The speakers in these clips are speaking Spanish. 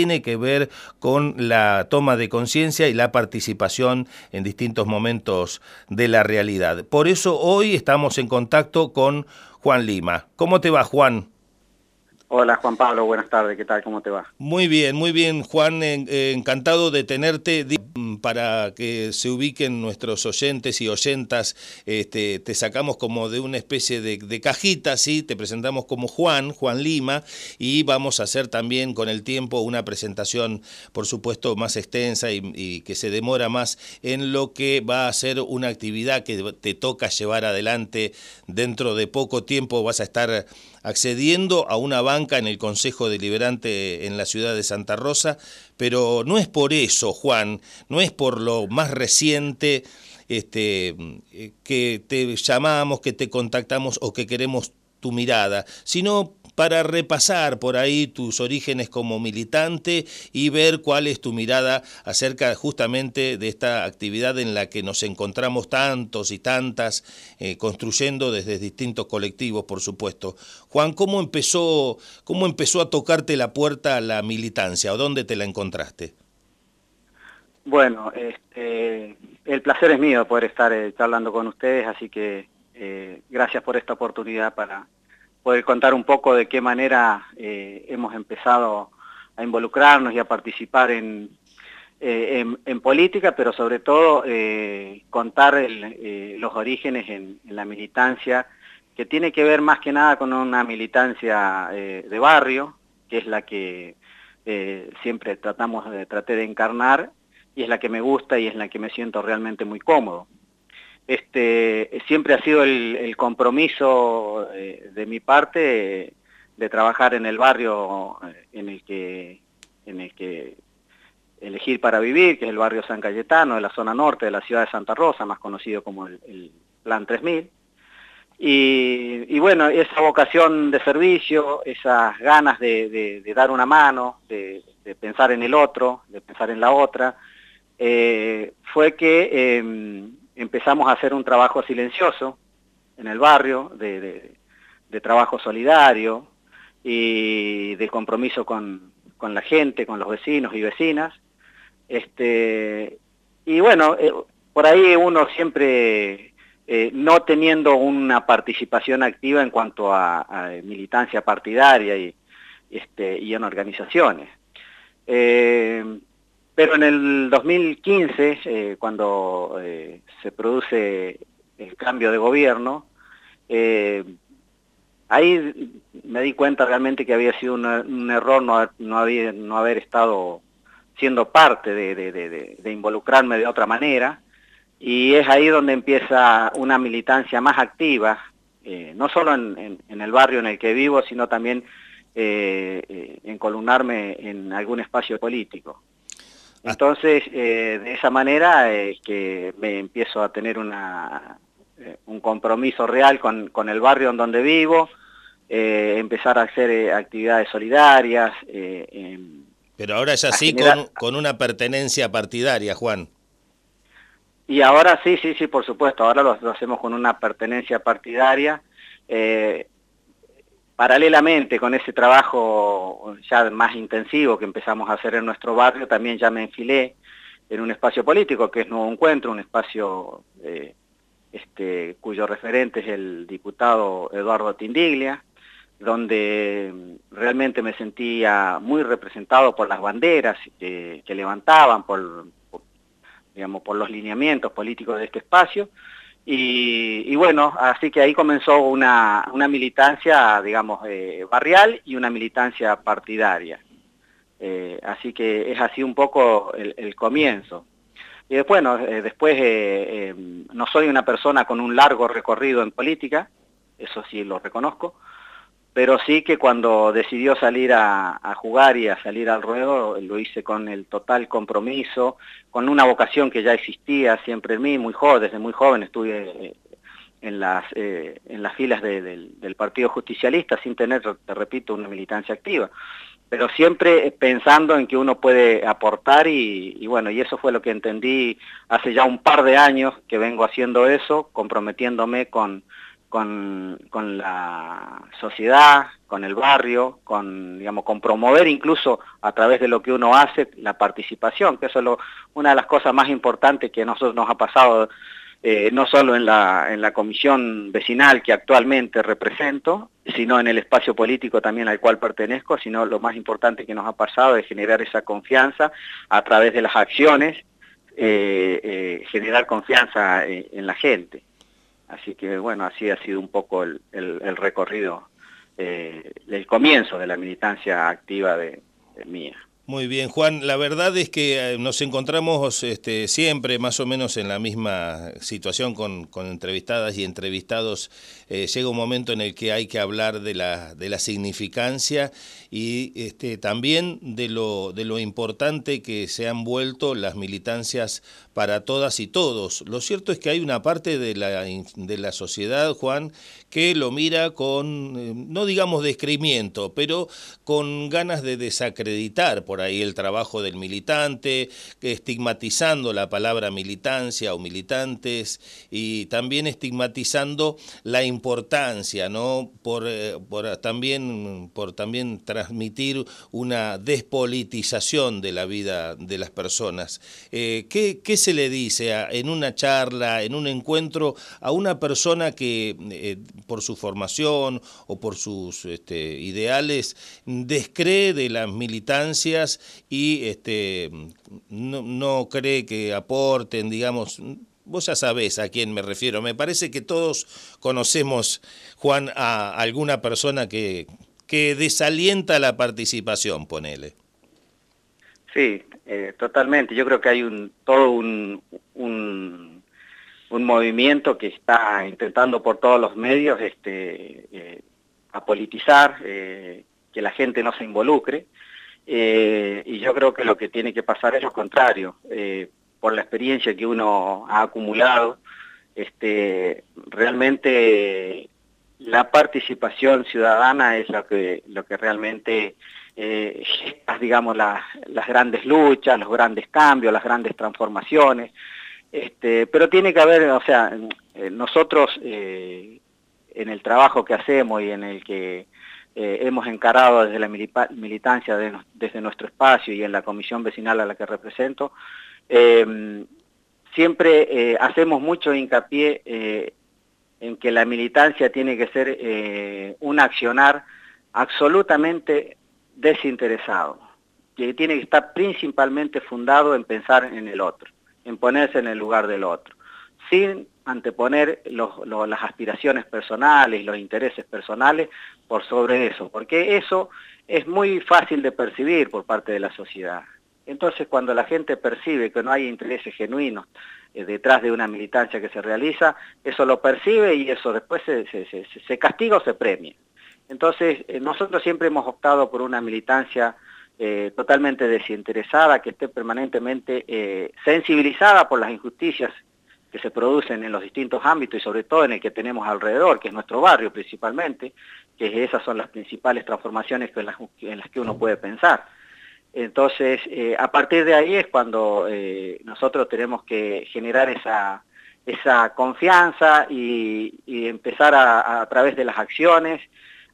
tiene que ver con la toma de conciencia y la participación en distintos momentos de la realidad. Por eso hoy estamos en contacto con Juan Lima. ¿Cómo te va, Juan? Hola Juan Pablo, buenas tardes, ¿qué tal? ¿Cómo te va? Muy bien, muy bien Juan, encantado de tenerte para que se ubiquen nuestros oyentes y oyentas, este, te sacamos como de una especie de, cajita, ¿sí? te presentamos como Juan, Juan Lima, y vamos a hacer también con el tiempo una presentación, por supuesto, más extensa y, y que se demora más en lo que va a ser una actividad que te toca llevar adelante dentro de poco tiempo, vas a estar accediendo a una banca en el Consejo Deliberante en la ciudad de Santa Rosa, pero no es por eso, Juan, no es por lo más reciente este, eh, que te llamamos, que te contactamos o que queremos tu mirada, sino para repasar por ahí tus orígenes como militante y ver cuál es tu mirada acerca justamente de esta actividad en la que nos encontramos tantos y tantas eh, construyendo desde distintos colectivos, por supuesto. Juan, ¿cómo empezó, ¿cómo empezó a tocarte la puerta la militancia o dónde te la encontraste? Bueno, este, el placer es mío poder estar eh, charlando con ustedes, así que eh, gracias por esta oportunidad para poder contar un poco de qué manera eh, hemos empezado a involucrarnos y a participar en, eh, en, política, pero sobre todo eh, contar los orígenes en, la militancia, que tiene que ver más que nada con una militancia de barrio, que es la que siempre tratamos de, traté de encarnar, y es la que me gusta y es la que me siento realmente muy cómodo. Este, siempre ha sido el, compromiso eh, de mi parte de trabajar en el barrio eh, en el que, en el que elegir para vivir, que es el barrio San Cayetano, de la zona norte de la ciudad de Santa Rosa, más conocido como el, Plan 3000. Y, bueno, esa vocación de servicio, esas ganas de, dar una mano, de, pensar en el otro, de pensar en la otra, eh, fue que em, empezamos a hacer un trabajo silencioso en el barrio, de, trabajo solidario y de compromiso con, la gente, con los vecinos y vecinas. Este, y bueno, eh, por ahí uno siempre, eh, no teniendo una participación activa en cuanto a, militancia partidaria y, este, y en organizaciones. Eh, pero en el 2015, eh, cuando eh, se produce el cambio de gobierno, eh, ahí me di cuenta realmente que había sido un error no, no, había, no haber estado siendo parte de, involucrarme de otra manera, y es ahí donde empieza una militancia más activa, no solo en, en, el barrio en el que vivo, sino también en columnarme en algún espacio político. Entonces, eh, de esa manera es que me empiezo a tener una, eh, un compromiso real con, con, el barrio en donde vivo, eh, empezar a hacer actividades solidarias. Pero ahora es así con, con, una pertenencia partidaria, Juan. Y ahora sí, sí, sí, por supuesto, ahora lo, lo hacemos con una pertenencia partidaria paralelamente con ese trabajo ya más intensivo que empezamos a hacer en nuestro barrio, también ya me enfilé en un espacio político que es Nuevo Encuentro, un espacio eh, este, cuyo referente es el diputado Eduardo Tindiglia, donde realmente me sentía muy representado por las banderas que, levantaban, por, digamos, por los lineamientos políticos de este espacio, y, bueno, así que ahí comenzó una, militancia, digamos, eh, barrial y una militancia partidaria. Eh, así que es así un poco el, comienzo. Y bueno, eh, después no soy una persona con un largo recorrido en política, eso sí lo reconozco, pero sí que cuando decidió salir a, jugar y a salir al ruedo, lo hice con el total compromiso, con una vocación que ya existía siempre en mí, muy joven, desde muy joven estuve eh, en las, eh, en las filas del Partido Justicialista sin tener, te repito, una militancia activa, pero siempre pensando en que uno puede aportar y, y bueno, y eso fue lo que entendí hace ya un par de años que vengo haciendo eso, comprometiéndome con con, con, la sociedad, con el barrio, con, digamos, promover incluso a través de lo que uno hace la participación, que eso es una de las cosas más importantes que nosotros nos ha pasado, eh, no solo en la, en la comisión vecinal que actualmente represento, sino en el espacio político también al cual pertenezco, sino lo más importante que nos ha pasado es generar esa confianza a través de las acciones, eh, eh, generar confianza en la gente. Así que bueno, así ha sido un poco el, recorrido, eh, el comienzo de la militancia activa de mía. Muy bien, Juan. La verdad es que eh, nos encontramos este, siempre más o menos en la misma situación con, entrevistadas y entrevistados. Eh, llega un momento en el que hay que hablar de la, de la significancia y este, también de lo, de lo importante que se han vuelto las militancias para todas y todos. Lo cierto es que hay una parte de la, de la sociedad, Juan, que lo mira con, eh, no digamos descreimiento, pero con ganas de desacreditar ahí el trabajo del militante, estigmatizando la palabra militancia o militantes y también estigmatizando la importancia, ¿no? Por, eh, por también, por también transmitir una despolitización de la vida de las personas. Eh, ¿qué, ¿qué, se le dice en una charla, en un encuentro, a una persona que eh, por su formación o por sus este, ideales descree de las militancias y este, no, cree que aporten, digamos, vos ya sabés a quién me refiero. Me parece que todos conocemos, Juan, a alguna persona que, que desalienta la participación, ponele. Sí, eh, totalmente. Yo creo que hay un todo un, un, movimiento que está intentando por todos los medios este, eh, apolitizar, eh, que la gente no se involucre. Eh, y yo creo que lo que tiene que pasar es lo contrario. por la experiencia que uno ha acumulado, este, realmente la participación ciudadana es lo que, lo que realmente eh, digamos, las, grandes luchas, los grandes cambios, las grandes transformaciones, este, pero tiene que haber, o sea, eh, nosotros eh, en el trabajo que hacemos y en el que eh, hemos encarado desde la militancia, desde nuestro espacio y en la comisión vecinal a la que represento, em, siempre hacemos mucho hincapié en que la militancia tiene que ser un accionar absolutamente desinteresado, que tiene que estar principalmente fundado en pensar en el otro, en ponerse en el lugar del otro, sin anteponer las aspiraciones personales los intereses personales por sobre eso, porque eso es muy fácil de percibir por parte de la sociedad. Entonces, cuando la gente percibe que no hay intereses genuinos eh, detrás de una militancia que se realiza, eso lo percibe y eso después se, castiga o se premia. Entonces, eh, nosotros siempre hemos optado por una militancia eh, totalmente desinteresada, que esté permanentemente sensibilizada por las injusticias que se producen en los distintos ámbitos y sobre todo en el que tenemos alrededor, que es nuestro barrio principalmente, que esas son las principales transformaciones en las, que uno puede pensar. Entonces, a partir de ahí es cuando nosotros tenemos que generar esa, confianza y, empezar a, través de las acciones,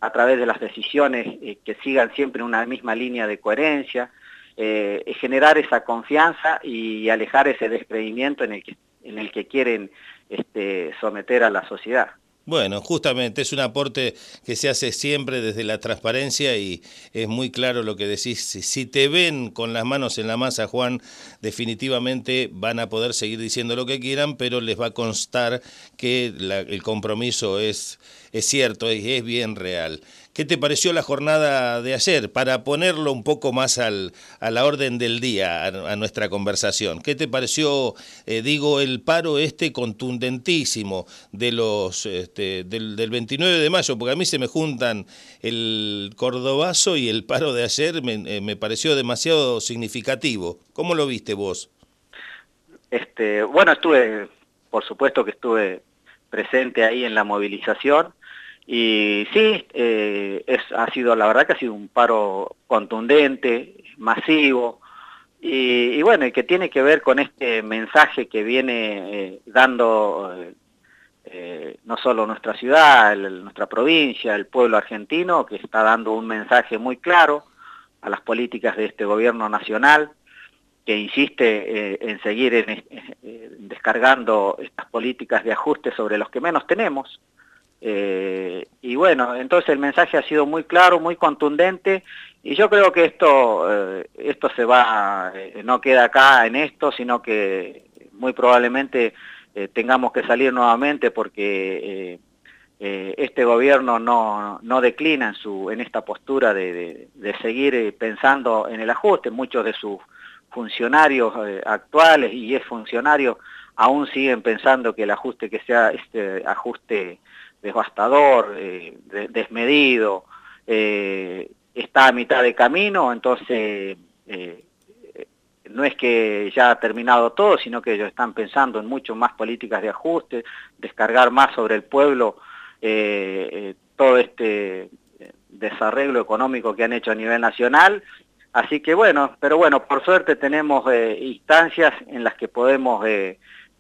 a través de las decisiones eh, que sigan siempre una misma línea de coherencia, eh, generar esa confianza y alejar ese descreimiento en el que, en el que quieren este, someter a la sociedad. Bueno, justamente es un aporte que se hace siempre desde la transparencia y es muy claro lo que decís. Si te ven con las manos en la masa, Juan, definitivamente van a poder seguir diciendo lo que quieran, pero les va a constar que el compromiso es, es cierto y es bien real. ¿Qué te pareció la jornada de ayer? Para ponerlo un poco más al, a la orden del día, a, nuestra conversación. ¿Qué te pareció, eh, digo, el paro este contundentísimo de los, este, del, 29 de mayo? Porque a mí se me juntan el cordobazo y el paro de ayer, me, eh, me pareció demasiado significativo. ¿Cómo lo viste vos? Este, bueno, estuve, por supuesto que estuve presente ahí en la movilización y sí, eh, ha sido, la verdad que ha sido un paro contundente, masivo, y, bueno, y que tiene que ver con este mensaje que viene eh, dando eh, no solo nuestra ciudad, nuestra provincia, el pueblo argentino, que está dando un mensaje muy claro a las políticas de este gobierno nacional, que insiste en seguir descargando estas políticas de ajuste sobre los que menos tenemos. Y bueno, entonces el mensaje ha sido muy claro, muy contundente, y yo creo que esto, esto se va, no queda acá en esto, sino que muy probablemente eh, tengamos que salir nuevamente porque eh, eh, este gobierno no, declina en, su, en esta postura de, seguir pensando en el ajuste. Muchos de sus funcionarios actuales y es funcionario aún siguen pensando que el ajuste que sea este ajuste devastador, desmedido, está a mitad de camino, entonces no es que ya ha terminado todo, sino que ellos están pensando en mucho más políticas de ajuste, descargar más sobre el pueblo eh, eh, todo este eh, desarreglo económico que han hecho a nivel nacional. Así que bueno, pero bueno, por suerte tenemos instancias en las que podemos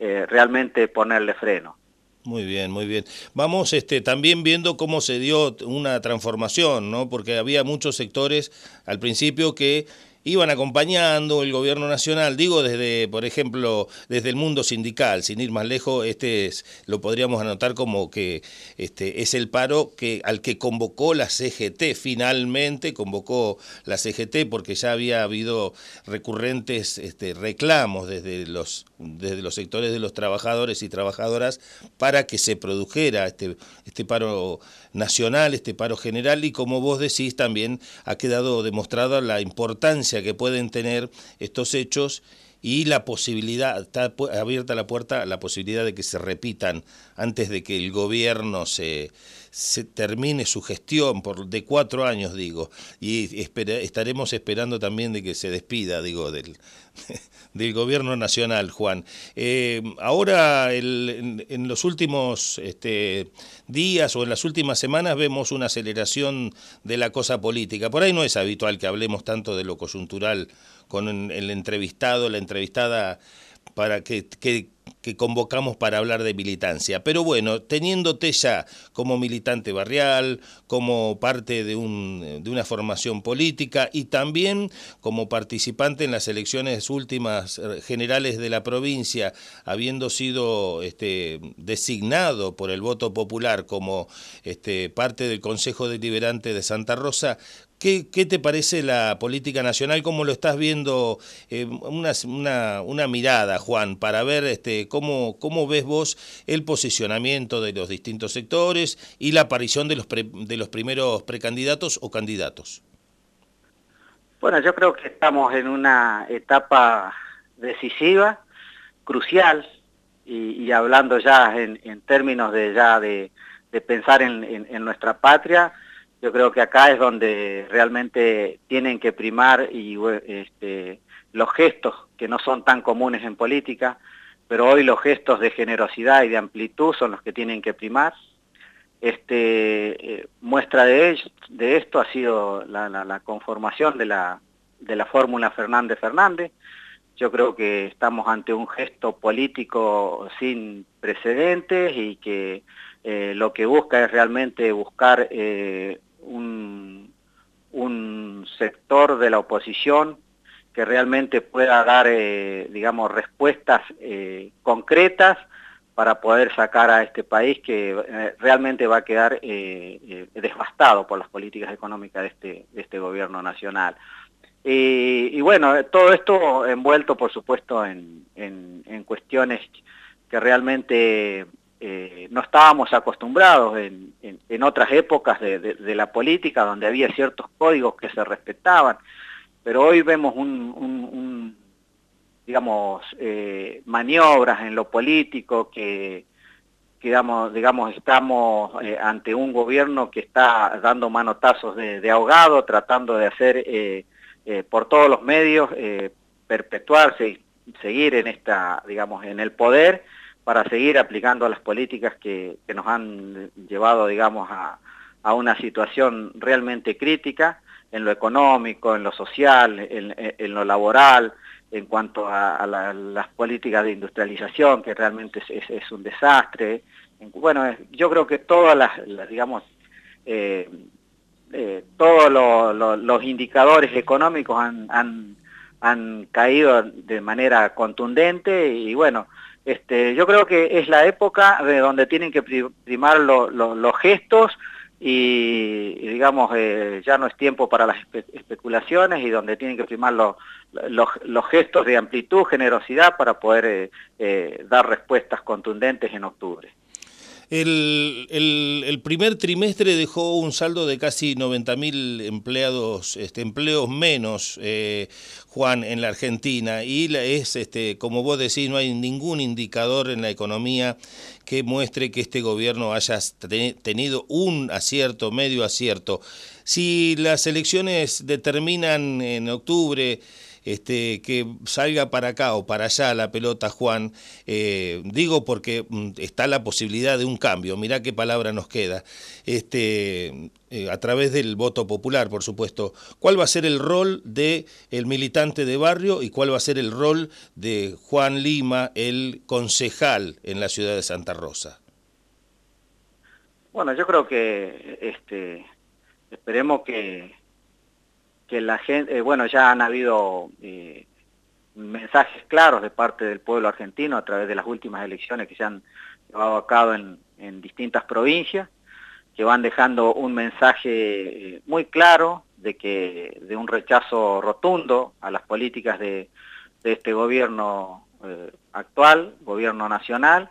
realmente ponerle freno. Muy bien, muy bien. Vamos este, también viendo cómo se dio una transformación, ¿no? Porque había muchos sectores al principio que iban acompañando el gobierno nacional, digo desde, por ejemplo, desde el mundo sindical, sin ir más lejos, este es, lo podríamos anotar como que este es el paro que al que convocó la CGT, finalmente convocó la CGT porque ya había habido recurrentes este, reclamos desde los, desde los sectores de los trabajadores y trabajadoras para que se produjera este, este paro nacional, este paro general y como vos decís también ha quedado demostrada la importancia que pueden tener estos hechos y la posibilidad, está abierta la puerta la posibilidad de que se repitan antes de que el gobierno se, se termine su gestión por de cuatro años, digo, y estaremos esperando también de que se despida, digo, del, del gobierno nacional, Juan. Eh, ahora, en, los últimos este, días o en las últimas semanas vemos una aceleración de la cosa política. Por ahí no es habitual que hablemos tanto de lo coyuntural con el entrevistado, la entrevistada para que, que, convocamos para hablar de militancia. Pero bueno, teniéndote ya como militante barrial, como parte de, un, de una formación política y también como participante en las elecciones últimas eh, generales de la provincia, habiendo sido este, designado por el voto popular como este, parte del Consejo Deliberante de Santa Rosa, ¿Qué, te parece la política nacional? ¿Cómo lo estás viendo? Eh, una, mirada, Juan, para ver este, cómo, ves vos el posicionamiento de los distintos sectores y la aparición de los, primeros precandidatos o candidatos. Bueno, yo creo que estamos en una etapa decisiva, crucial, y, hablando ya en, términos de ya de, pensar en, en nuestra patria, yo creo que acá es donde realmente tienen que primar este, los gestos que no son tan comunes en política, pero hoy los gestos de generosidad y de amplitud son los que tienen que primar. Este, eh, muestra de, de, esto ha sido la, conformación de la, de la fórmula Fernández-Fernández. Yo creo que estamos ante un gesto político sin precedentes y que eh, lo que busca es realmente buscar eh, un, sector de la oposición que realmente pueda dar, eh, digamos, respuestas eh, concretas para poder sacar a este país que eh, realmente va a quedar devastado por las políticas económicas de este, de este gobierno nacional. Y, bueno, todo esto envuelto, por supuesto, en, en cuestiones que realmente eh, no estábamos acostumbrados en, otras épocas de, la política donde había ciertos códigos que se respetaban, pero hoy vemos un, digamos, eh, maniobras en lo político que, digamos, digamos, estamos eh, ante un gobierno que está dando manotazos de, ahogado, tratando de hacer por todos los medios perpetuarse y seguir en esta, digamos, en el poder, para seguir aplicando las políticas que, nos han llevado, digamos, a, una situación realmente crítica en lo económico, en lo social, en, lo laboral, en cuanto a, las políticas de industrialización, que realmente es, un desastre. Bueno, yo creo que todas las, digamos, eh, eh, todos los indicadores económicos han, han, caído de manera contundente y bueno, este, yo creo que es la época de donde tienen que primar los gestos y, digamos, eh, ya no es tiempo para las especulaciones y donde tienen que primar los, gestos de amplitud, generosidad para poder eh, eh, dar respuestas contundentes en octubre. El, primer trimestre dejó un saldo de casi 90.000 empleados, este, empleos menos, eh, Juan, en la Argentina. Y es, este, como vos decís, no hay ningún indicador en la economía que muestre que este gobierno haya tenido un acierto, medio acierto. Si las elecciones determinan en octubre este, que salga para acá o para allá la pelota, Juan, eh, digo porque mm, está la posibilidad de un cambio, mirá qué palabra nos queda, este, eh, a través del voto popular, por supuesto. ¿Cuál va a ser el rol del el militante de barrio y cuál va a ser el rol de Juan Lima, el concejal en la ciudad de Santa Rosa? Bueno, yo creo que este, esperemos que que la gente, eh, bueno, ya han habido eh, mensajes claros de parte del pueblo argentino a través de las últimas elecciones que se han llevado a cabo en, distintas provincias, que van dejando un mensaje eh, muy claro de que de un rechazo rotundo a las políticas de, este gobierno actual, gobierno nacional,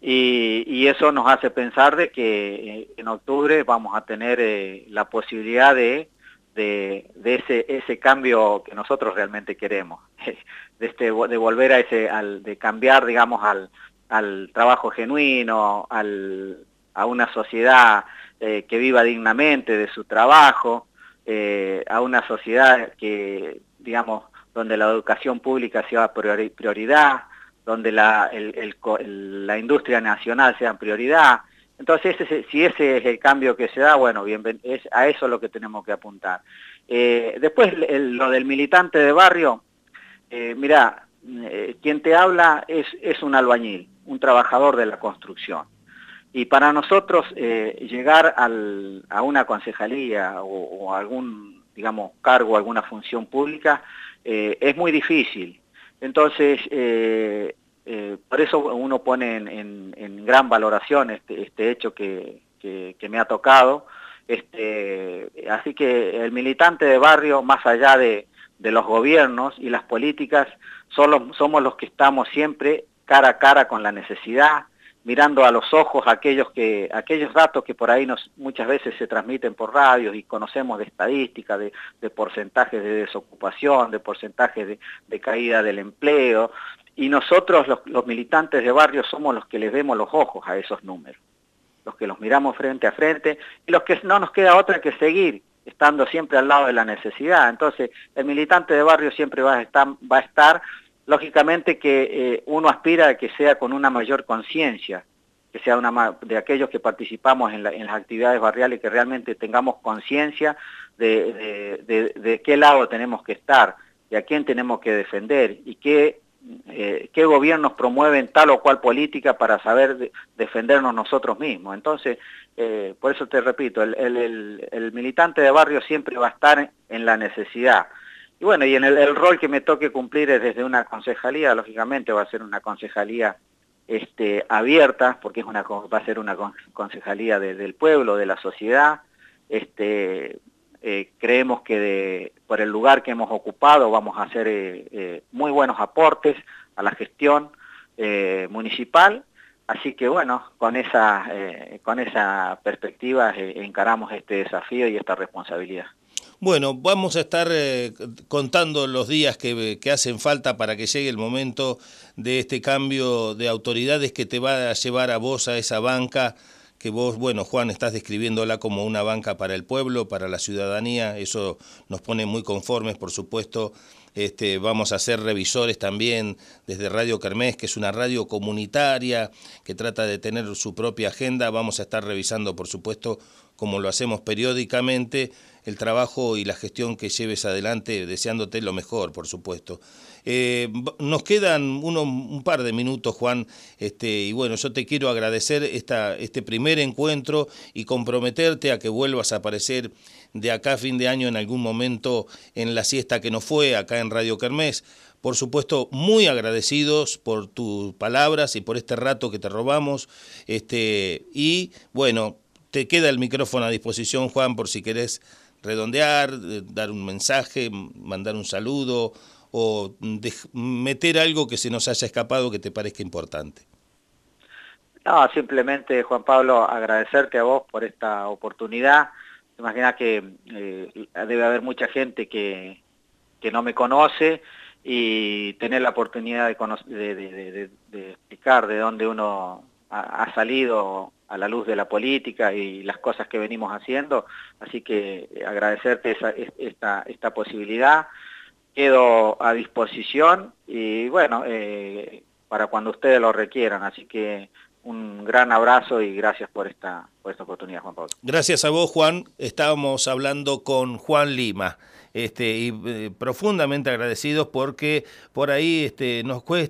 y, y, eso nos hace pensar de que en octubre vamos a tener la posibilidad de de, ese, ese cambio que nosotros realmente queremos, de, este, de volver a ese, al, de cambiar, digamos, al, al trabajo genuino, al, a una sociedad eh, que viva dignamente de su trabajo, eh, a una sociedad que, digamos, donde la educación pública sea prioridad, donde la, la industria nacional sea prioridad, entonces, si ese es el cambio que se da, bueno, bien, es a eso lo que tenemos que apuntar. Eh, después, lo del militante de barrio, eh, mira, eh, quien te habla es, es un albañil, un trabajador de la construcción. Y para nosotros llegar a una concejalía o, algún, digamos, cargo, alguna función pública, es muy difícil. Entonces, eh, por eso uno pone en, gran valoración este, este hecho que, me ha tocado. Este, así que el militante de barrio, más allá de, los gobiernos y las políticas, solo, somos los que estamos siempre cara a cara con la necesidad, mirando a los ojos aquellos, que, aquellos datos que por ahí muchas veces se transmiten por radios y conocemos de estadísticas, de, porcentajes de desocupación, de porcentajes de, caída del empleo, y nosotros los, militantes de barrio somos los que les vemos los ojos a esos números, los que los miramos frente a frente y los que no nos queda otra que seguir estando siempre al lado de la necesidad. Entonces, el militante de barrio siempre va a estar lógicamente que eh, uno aspira a que sea con una mayor conciencia, que sea una de aquellos que participamos en, las actividades barriales, que realmente tengamos conciencia de, qué lado tenemos que estar, de a quién tenemos que defender y qué, eh, gobiernos promueven tal o cual política para saber defendernos nosotros mismos. Entonces, eh, por eso te repito, el militante de barrio siempre va a estar en la necesidad, y bueno, y en el, rol que me toque cumplir es desde una concejalía, lógicamente va a ser una concejalía este, abierta, porque es una, va a ser una concejalía del pueblo, de la sociedad. Este, eh, creemos que por el lugar que hemos ocupado vamos a hacer eh, eh, muy buenos aportes a la gestión municipal. Así que bueno, con esa, con esa perspectiva encaramos este desafío y esta responsabilidad. Bueno, vamos a estar eh, contando los días que, hacen falta para que llegue el momento de este cambio de autoridades que te va a llevar a vos a esa banca que vos, bueno, Juan, estás describiéndola como una banca para el pueblo, para la ciudadanía, eso nos pone muy conformes, por supuesto. Este, vamos a ser revisores también desde Radio Kermés, que es una radio comunitaria que trata de tener su propia agenda. Vamos a estar revisando, por supuesto, como lo hacemos periódicamente, el trabajo y la gestión que lleves adelante, deseándote lo mejor, por supuesto. Eh, nos quedan uno, un par de minutos, Juan, este, y bueno, yo te quiero agradecer esta, este primer encuentro y comprometerte a que vuelvas a aparecer de acá a fin de año en algún momento en la siesta que nos fue, acá en Radio Kermés. Por supuesto, muy agradecidos por tus palabras y por este rato que te robamos. Este, y bueno, te queda el micrófono a disposición, Juan, por si querés redondear, eh, dar un mensaje, mandar un saludo o meter algo que se nos haya escapado que te parezca importante. No, simplemente, Juan Pablo, agradecerte a vos por esta oportunidad. Imagina que eh, debe haber mucha gente que, que, no me conoce y tener la oportunidad de, de, explicar de dónde uno ha, salido a la luz de la política y las cosas que venimos haciendo. Así que eh, agradecerte esta, esta posibilidad. Quedo a disposición y bueno, eh, para cuando ustedes lo requieran. Así que un gran abrazo y gracias por esta, por esta oportunidad, Juan Pablo. Gracias a vos, Juan. Estábamos hablando con Juan Lima. Este, y eh, profundamente agradecidos porque por ahí este, nos cuesta